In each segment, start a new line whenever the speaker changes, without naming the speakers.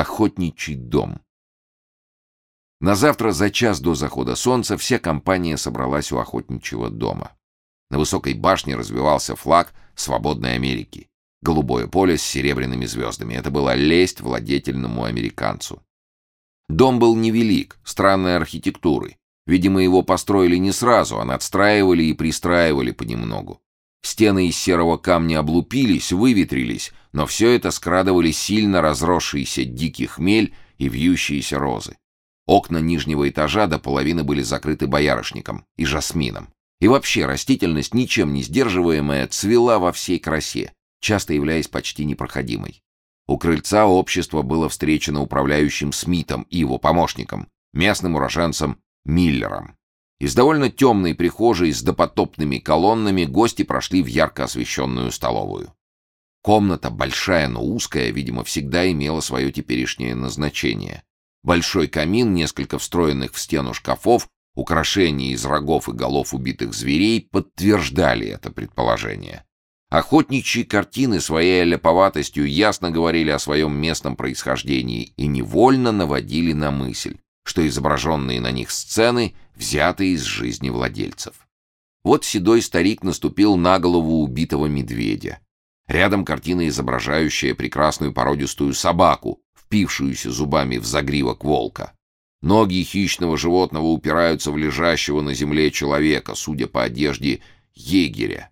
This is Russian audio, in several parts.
Охотничий дом. На завтра за час до захода солнца вся компания собралась у охотничьего дома. На высокой башне развивался флаг свободной Америки. Голубое поле с серебряными звездами. Это была лесть владетельному американцу. Дом был невелик, странной архитектуры. Видимо, его построили не сразу, а надстраивали и пристраивали понемногу. Стены из серого камня облупились, выветрились, но все это скрадывали сильно разросшийся дикий хмель и вьющиеся розы. Окна нижнего этажа до половины были закрыты боярышником и жасмином. И вообще растительность, ничем не сдерживаемая, цвела во всей красе, часто являясь почти непроходимой. У крыльца общество было встречено управляющим Смитом и его помощником, местным уроженцем Миллером. Из довольно темной прихожей с допотопными колоннами гости прошли в ярко освещенную столовую. Комната, большая, но узкая, видимо, всегда имела свое теперешнее назначение. Большой камин, несколько встроенных в стену шкафов, украшения из рогов и голов убитых зверей подтверждали это предположение. Охотничьи картины своей ляповатостью ясно говорили о своем местном происхождении и невольно наводили на мысль, что изображенные на них сцены взяты из жизни владельцев. Вот седой старик наступил на голову убитого медведя. Рядом картина, изображающая прекрасную породистую собаку, впившуюся зубами в загривок волка. Ноги хищного животного упираются в лежащего на земле человека, судя по одежде егеря.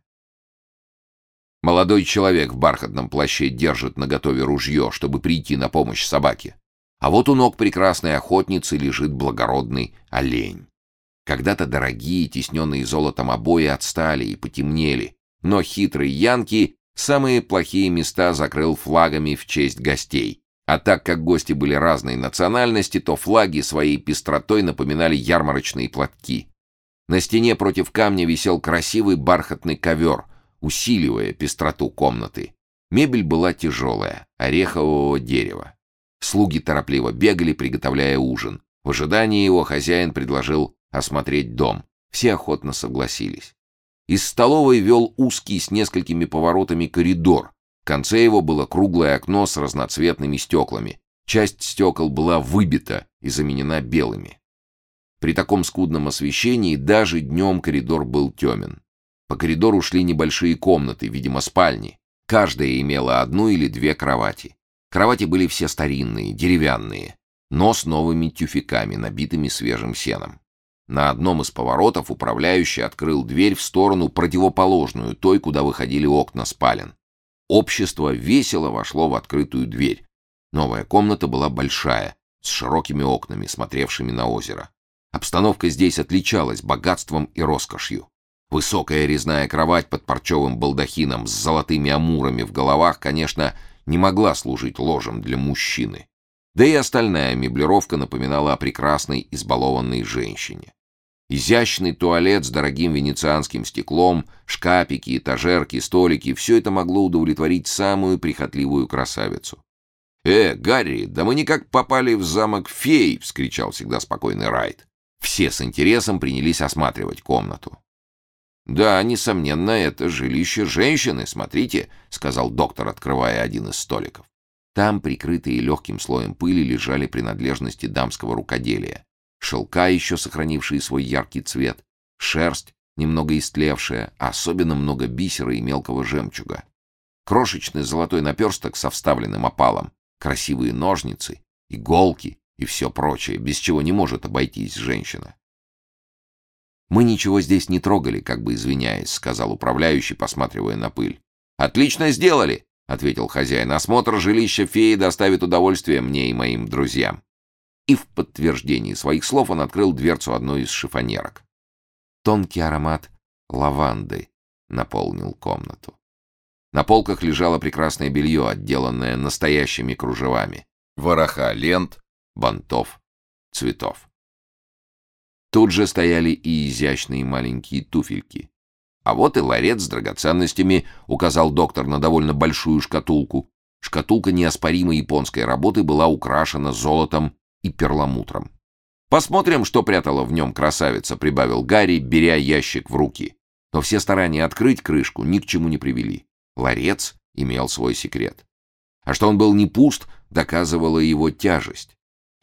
Молодой человек в бархатном плаще держит наготове ружье, чтобы прийти на помощь собаке. А вот у ног прекрасной охотницы лежит благородный олень. Когда-то дорогие, тесненные золотом обои отстали и потемнели, но хитрый Янки самые плохие места закрыл флагами в честь гостей. А так как гости были разной национальности, то флаги своей пестротой напоминали ярмарочные платки. На стене против камня висел красивый бархатный ковер — усиливая пестроту комнаты. Мебель была тяжелая, орехового дерева. Слуги торопливо бегали, приготовляя ужин. В ожидании его хозяин предложил осмотреть дом. Все охотно согласились. Из столовой вел узкий с несколькими поворотами коридор. В конце его было круглое окно с разноцветными стеклами. Часть стекол была выбита и заменена белыми. При таком скудном освещении даже днем коридор был темен. По коридору шли небольшие комнаты, видимо, спальни. Каждая имела одну или две кровати. Кровати были все старинные, деревянные, но с новыми тюфяками, набитыми свежим сеном. На одном из поворотов управляющий открыл дверь в сторону противоположную, той, куда выходили окна спален. Общество весело вошло в открытую дверь. Новая комната была большая, с широкими окнами, смотревшими на озеро. Обстановка здесь отличалась богатством и роскошью. Высокая резная кровать под парчевым балдахином с золотыми амурами в головах, конечно, не могла служить ложем для мужчины. Да и остальная меблировка напоминала о прекрасной избалованной женщине. Изящный туалет с дорогим венецианским стеклом, шкапики, этажерки, столики — все это могло удовлетворить самую прихотливую красавицу. «Э, Гарри, да мы никак попали в замок фей!» — вскричал всегда спокойный Райт. Все с интересом принялись осматривать комнату. «Да, несомненно, это жилище женщины, смотрите», — сказал доктор, открывая один из столиков. Там, прикрытые легким слоем пыли, лежали принадлежности дамского рукоделия. Шелка, еще сохранившие свой яркий цвет, шерсть, немного истлевшая, а особенно много бисера и мелкого жемчуга. Крошечный золотой наперсток со вставленным опалом, красивые ножницы, иголки и все прочее, без чего не может обойтись женщина. «Мы ничего здесь не трогали, как бы извиняясь», — сказал управляющий, посматривая на пыль. «Отлично сделали», — ответил хозяин. «Осмотр жилища феи доставит удовольствие мне и моим друзьям». И в подтверждении своих слов он открыл дверцу одной из шифонерок. Тонкий аромат лаванды наполнил комнату. На полках лежало прекрасное белье, отделанное настоящими кружевами. Вороха лент, бантов, цветов. Тут же стояли и изящные маленькие туфельки. А вот и ларец с драгоценностями, указал доктор на довольно большую шкатулку. Шкатулка неоспоримой японской работы была украшена золотом и перламутром. «Посмотрим, что прятала в нем красавица», — прибавил Гарри, беря ящик в руки. Но все старания открыть крышку ни к чему не привели. Ларец имел свой секрет. А что он был не пуст, доказывала его тяжесть.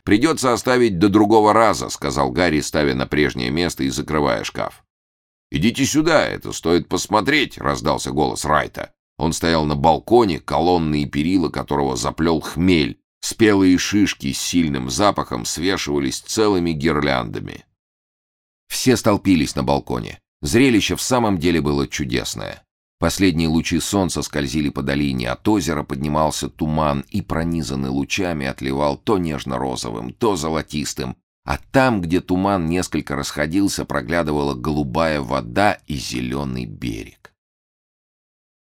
«Придется оставить до другого раза», — сказал Гарри, ставя на прежнее место и закрывая шкаф. «Идите сюда, это стоит посмотреть», — раздался голос Райта. Он стоял на балконе, колонны и перила которого заплел хмель. Спелые шишки с сильным запахом свешивались целыми гирляндами. Все столпились на балконе. Зрелище в самом деле было чудесное. Последние лучи солнца скользили по долине, от озера поднимался туман и, пронизанный лучами, отливал то нежно-розовым, то золотистым, а там, где туман несколько расходился, проглядывала голубая вода и зеленый берег.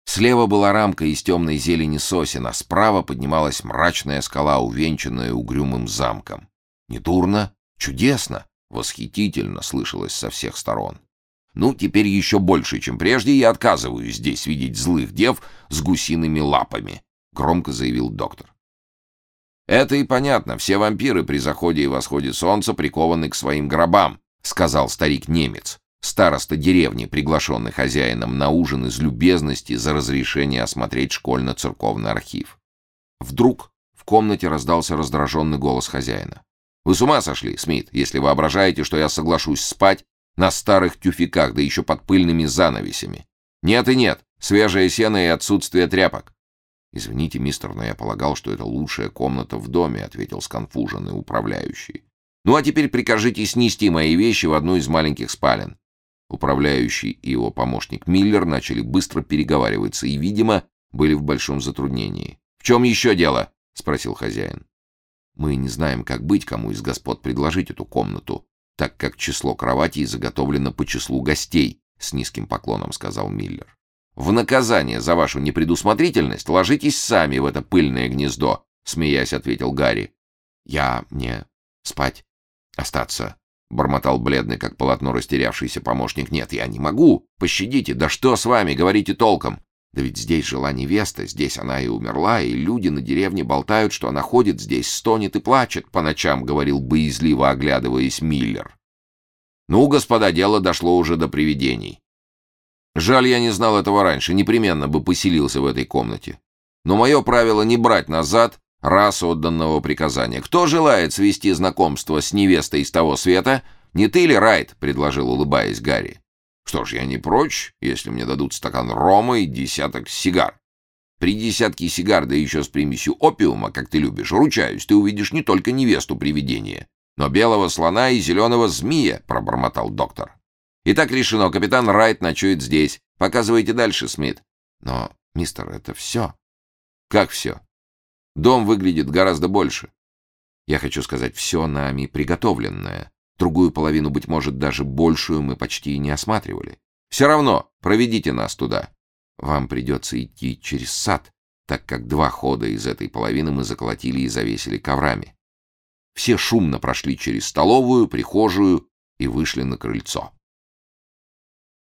Слева была рамка из темной зелени сосен, а справа поднималась мрачная скала, увенчанная угрюмым замком. Недурно, чудесно, восхитительно слышалось со всех сторон. Ну, теперь еще больше, чем прежде, я отказываюсь здесь видеть злых дев с гусиными лапами», — громко заявил доктор. «Это и понятно. Все вампиры при заходе и восходе солнца прикованы к своим гробам», — сказал старик-немец, староста деревни, приглашенный хозяином на ужин из любезности за разрешение осмотреть школьно-церковный архив. Вдруг в комнате раздался раздраженный голос хозяина. «Вы с ума сошли, Смит, если воображаете, что я соглашусь спать на старых тюфяках, да еще под пыльными занавесями. Нет и нет, свежее сено и отсутствие тряпок. «Извините, мистер, но я полагал, что это лучшая комната в доме», — ответил сконфуженный управляющий. «Ну а теперь прикажите снести мои вещи в одну из маленьких спален». Управляющий и его помощник Миллер начали быстро переговариваться и, видимо, были в большом затруднении. «В чем еще дело?» — спросил хозяин. «Мы не знаем, как быть, кому из господ предложить эту комнату», так как число кроватей заготовлено по числу гостей», — с низким поклоном сказал Миллер. «В наказание за вашу непредусмотрительность ложитесь сами в это пыльное гнездо», — смеясь ответил Гарри. «Я мне спать остаться», — бормотал бледный, как полотно растерявшийся помощник. «Нет, я не могу. Пощадите. Да что с вами? Говорите толком. Да ведь здесь жила невеста, здесь она и умерла, и люди на деревне болтают, что она ходит здесь, стонет и плачет по ночам, — говорил боязливо, оглядываясь Миллер. Ну, господа, дело дошло уже до привидений. Жаль, я не знал этого раньше, непременно бы поселился в этой комнате. Но мое правило не брать назад раз отданного приказания. Кто желает свести знакомство с невестой из того света? Не ты ли, Райт? — предложил, улыбаясь Гарри. Что ж, я не прочь, если мне дадут стакан рома и десяток сигар. При десятке сигар, да еще с примесью опиума, как ты любишь, ручаюсь, ты увидишь не только невесту привидения, но белого слона и зеленого змея, — пробормотал доктор. Итак, решено, капитан Райт ночует здесь. Показывайте дальше, Смит. Но, мистер, это все. Как все? Дом выглядит гораздо больше. Я хочу сказать, все нами приготовленное. Другую половину, быть может, даже большую мы почти и не осматривали. Все равно, проведите нас туда. Вам придется идти через сад, так как два хода из этой половины мы заколотили и завесили коврами. Все шумно прошли через столовую, прихожую и вышли на крыльцо.